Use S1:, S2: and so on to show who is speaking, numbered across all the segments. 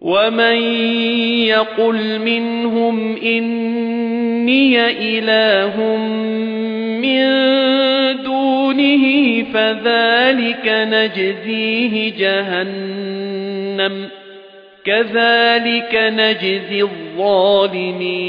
S1: وَمَن يَقُلْ مِنْهُمْ إِنِّي إِلَٰهٌ مِّن دُونِهِ فَذَلِكَ نَجْزِيهِ جَهَنَّمَ كَذَلِكَ نَجْزِي الظَّالِمِينَ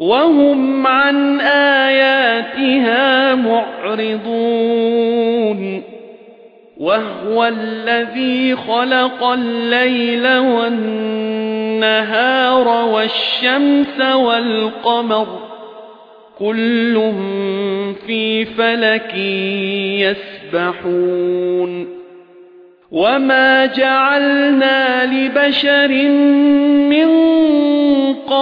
S1: وَهُمْ عَن آيَاتِهَا مُعْرِضُونَ وَهُوَ الَّذِي خَلَقَ اللَّيْلَ وَالنَّهَارَ وَالشَّمْسَ وَالْقَمَرَ كُلٌّ فِي فَلَكٍ يَسْبَحُونَ وَمَا جَعَلْنَا لِبَشَرٍ